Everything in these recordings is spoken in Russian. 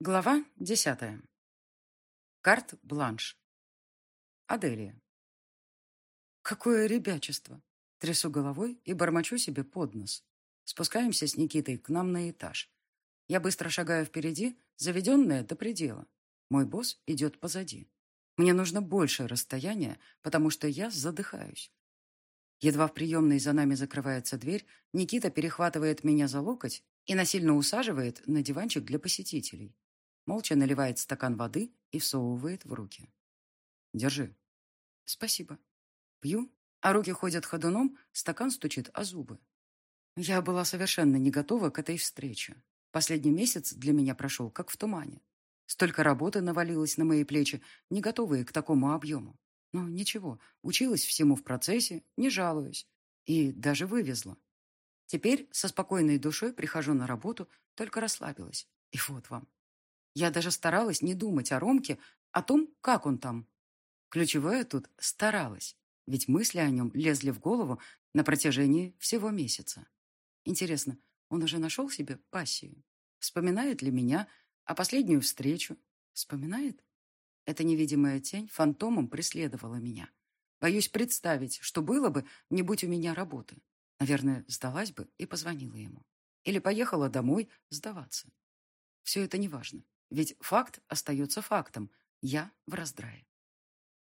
Глава десятая. Карт-бланш. Аделия. Какое ребячество! Трясу головой и бормочу себе под нос. Спускаемся с Никитой к нам на этаж. Я быстро шагаю впереди, заведенная до предела. Мой босс идет позади. Мне нужно больше расстояния, потому что я задыхаюсь. Едва в приемной за нами закрывается дверь, Никита перехватывает меня за локоть и насильно усаживает на диванчик для посетителей. Молча наливает стакан воды и всовывает в руки. «Держи». «Спасибо». Пью, а руки ходят ходуном, стакан стучит о зубы. Я была совершенно не готова к этой встрече. Последний месяц для меня прошел, как в тумане. Столько работы навалилось на мои плечи, не готовые к такому объему. Но ничего, училась всему в процессе, не жалуюсь. И даже вывезла. Теперь со спокойной душой прихожу на работу, только расслабилась. И вот вам. Я даже старалась не думать о Ромке, о том, как он там. Ключевое тут «старалась», ведь мысли о нем лезли в голову на протяжении всего месяца. Интересно, он уже нашел себе пассию? Вспоминает ли меня, а последнюю встречу? Вспоминает? Эта невидимая тень фантомом преследовала меня. Боюсь представить, что было бы, не будь у меня работы. Наверное, сдалась бы и позвонила ему. Или поехала домой сдаваться. Все это неважно. Ведь факт остается фактом. Я в раздрае.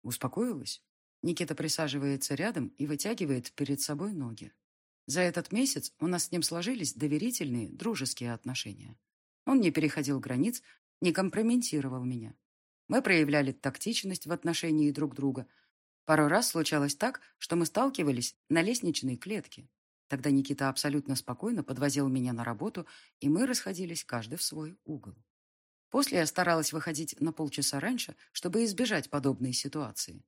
Успокоилась? Никита присаживается рядом и вытягивает перед собой ноги. За этот месяц у нас с ним сложились доверительные, дружеские отношения. Он не переходил границ, не компрометировал меня. Мы проявляли тактичность в отношении друг друга. Пару раз случалось так, что мы сталкивались на лестничной клетке. Тогда Никита абсолютно спокойно подвозил меня на работу, и мы расходились каждый в свой угол. После я старалась выходить на полчаса раньше, чтобы избежать подобной ситуации.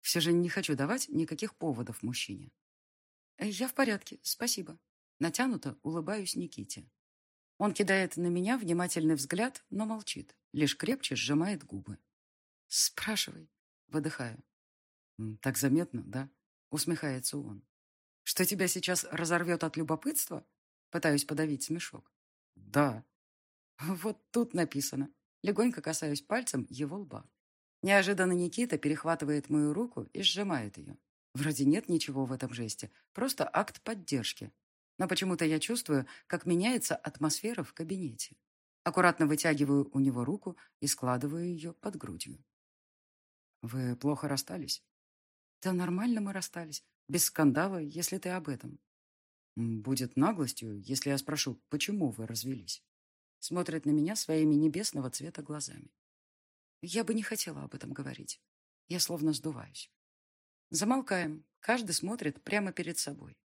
Все же не хочу давать никаких поводов мужчине. «Э, «Я в порядке, спасибо». Натянуто улыбаюсь Никите. Он кидает на меня внимательный взгляд, но молчит, лишь крепче сжимает губы. «Спрашивай», — выдыхаю. «Так заметно, да?» — усмехается он. «Что тебя сейчас разорвет от любопытства?» Пытаюсь подавить смешок. «Да», вот тут написано. Легонько касаюсь пальцем его лба. Неожиданно Никита перехватывает мою руку и сжимает ее. Вроде нет ничего в этом жесте, просто акт поддержки. Но почему-то я чувствую, как меняется атмосфера в кабинете. Аккуратно вытягиваю у него руку и складываю ее под грудью. «Вы плохо расстались?» «Да нормально мы расстались. Без скандала, если ты об этом». «Будет наглостью, если я спрошу, почему вы развелись?» Смотрит на меня своими небесного цвета глазами. Я бы не хотела об этом говорить. Я словно сдуваюсь. Замолкаем. Каждый смотрит прямо перед собой.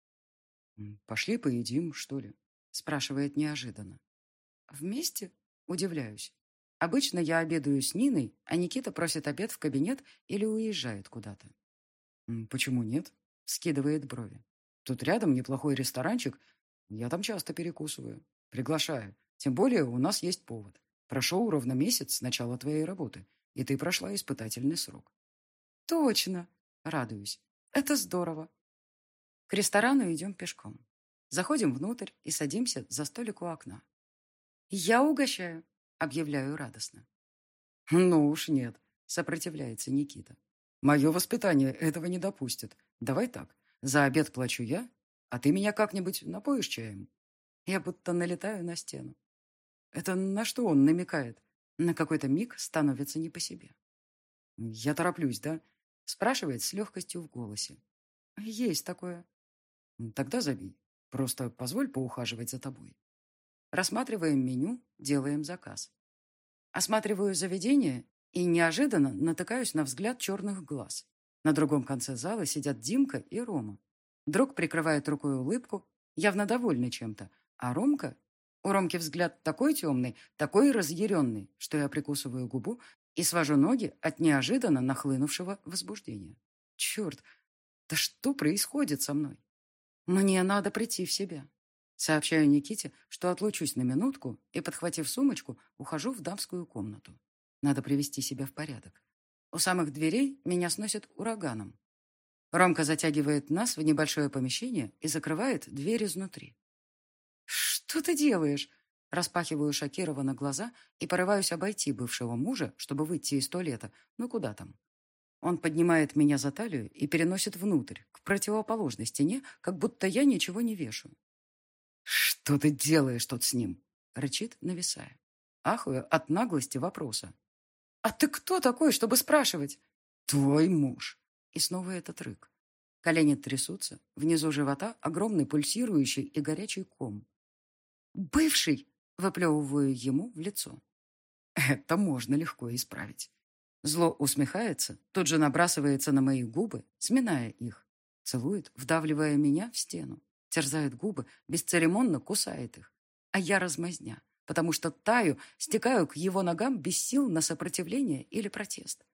«Пошли поедим, что ли?» Спрашивает неожиданно. «Вместе?» Удивляюсь. Обычно я обедаю с Ниной, а Никита просит обед в кабинет или уезжает куда-то. «Почему нет?» Скидывает брови. «Тут рядом неплохой ресторанчик. Я там часто перекусываю. Приглашаю. Тем более у нас есть повод. Прошел ровно месяц с начала твоей работы, и ты прошла испытательный срок. Точно. Радуюсь. Это здорово. К ресторану идем пешком. Заходим внутрь и садимся за столик у окна. «Я угощаю», — объявляю радостно. «Ну уж нет», — сопротивляется Никита. «Мое воспитание этого не допустит. Давай так, за обед плачу я, а ты меня как-нибудь напоишь чаем». Я будто налетаю на стену. Это на что он намекает? На какой-то миг становится не по себе. «Я тороплюсь, да?» Спрашивает с легкостью в голосе. «Есть такое». «Тогда забей. Просто позволь поухаживать за тобой». Рассматриваем меню, делаем заказ. Осматриваю заведение и неожиданно натыкаюсь на взгляд черных глаз. На другом конце зала сидят Димка и Рома. Друг прикрывает рукой улыбку, явно довольный чем-то, а Ромка у Ромки взгляд такой темный, такой разъяренный, что я прикусываю губу и свожу ноги от неожиданно нахлынувшего возбуждения. Черт, да что происходит со мной? Мне надо прийти в себя. Сообщаю Никите, что отлучусь на минутку и, подхватив сумочку, ухожу в дамскую комнату. Надо привести себя в порядок. У самых дверей меня сносят ураганом. Ромка затягивает нас в небольшое помещение и закрывает дверь изнутри. «Что ты делаешь?» Распахиваю шокированно глаза и порываюсь обойти бывшего мужа, чтобы выйти из туалета. Ну куда там? Он поднимает меня за талию и переносит внутрь, к противоположной стене, как будто я ничего не вешу. «Что ты делаешь тут с ним?» — рычит, нависая. Ахую от наглости вопроса. «А ты кто такой, чтобы спрашивать?» «Твой муж». И снова этот рык. Колени трясутся, внизу живота огромный пульсирующий и горячий ком. «Бывший!» — выплевываю ему в лицо. Это можно легко исправить. Зло усмехается, тут же набрасывается на мои губы, сминая их. Целует, вдавливая меня в стену. Терзает губы, бесцеремонно кусает их. А я размазня, потому что таю, стекаю к его ногам без сил на сопротивление или протест.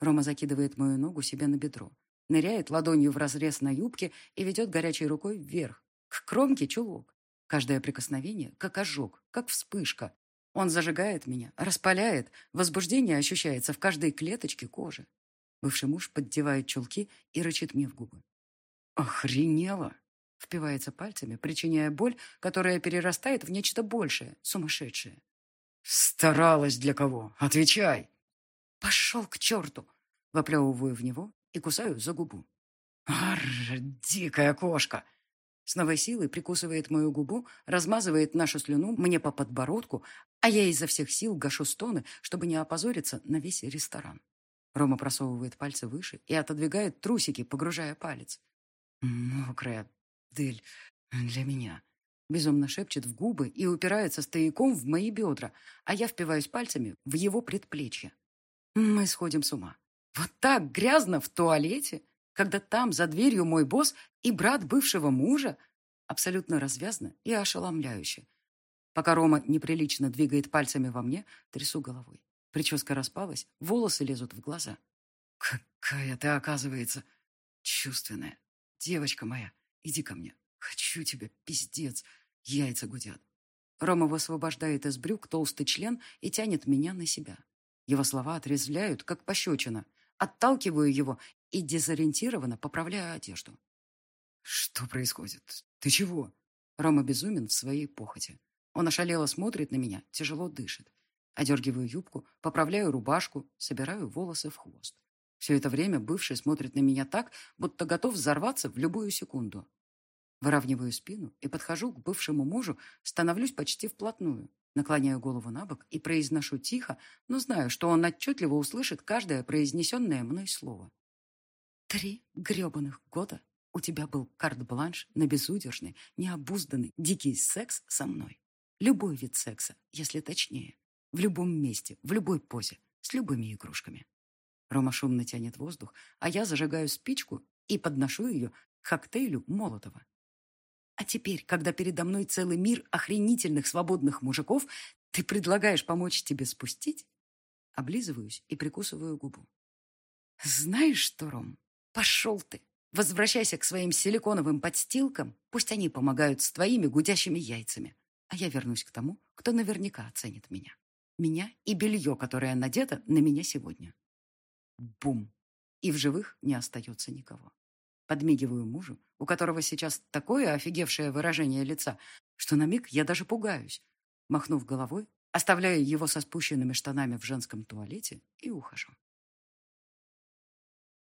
Рома закидывает мою ногу себе на бедро, ныряет ладонью в разрез на юбке и ведет горячей рукой вверх, к кромке чулок. Каждое прикосновение, как ожог, как вспышка. Он зажигает меня, распаляет, возбуждение ощущается в каждой клеточке кожи. Бывший муж поддевает чулки и рычит мне в губы. «Охренела!» Впивается пальцами, причиняя боль, которая перерастает в нечто большее, сумасшедшее. «Старалась для кого? Отвечай!» «Пошел к черту!» Воплевываю в него и кусаю за губу. «Арр, дикая кошка!» С новой силой прикусывает мою губу, размазывает нашу слюну мне по подбородку, а я изо всех сил гашу стоны, чтобы не опозориться на весь ресторан. Рома просовывает пальцы выше и отодвигает трусики, погружая палец. «Мокрая Дель, для меня». Безумно шепчет в губы и упирается стояком в мои бедра, а я впиваюсь пальцами в его предплечье. Мы сходим с ума. Вот так грязно в туалете, когда там за дверью мой босс и брат бывшего мужа. Абсолютно развязно и ошеломляюще. Пока Рома неприлично двигает пальцами во мне, трясу головой. Прическа распалась, волосы лезут в глаза. Какая ты, оказывается, чувственная. Девочка моя, иди ко мне. Хочу тебя, пиздец. Яйца гудят. Рома высвобождает из брюк толстый член и тянет меня на себя. Его слова отрезвляют, как пощечина. Отталкиваю его и дезориентированно поправляю одежду. «Что происходит? Ты чего?» Рома безумен в своей похоти. Он ошалело смотрит на меня, тяжело дышит. Одергиваю юбку, поправляю рубашку, собираю волосы в хвост. Все это время бывший смотрит на меня так, будто готов взорваться в любую секунду. Выравниваю спину и подхожу к бывшему мужу, становлюсь почти вплотную. Наклоняю голову на бок и произношу тихо, но знаю, что он отчетливо услышит каждое произнесенное мной слово. Три гребаных года у тебя был карт-бланш на безудержный, необузданный, дикий секс со мной. Любой вид секса, если точнее. В любом месте, в любой позе, с любыми игрушками. Рома шумно тянет воздух, а я зажигаю спичку и подношу ее к коктейлю Молотова. А теперь, когда передо мной целый мир охренительных свободных мужиков, ты предлагаешь помочь тебе спустить? Облизываюсь и прикусываю губу. Знаешь что, Ром, пошел ты. Возвращайся к своим силиконовым подстилкам, пусть они помогают с твоими гудящими яйцами. А я вернусь к тому, кто наверняка оценит меня. Меня и белье, которое надето на меня сегодня. Бум! И в живых не остается никого. Подмигиваю мужу, у которого сейчас такое офигевшее выражение лица, что на миг я даже пугаюсь. Махнув головой, оставляю его со спущенными штанами в женском туалете и ухожу.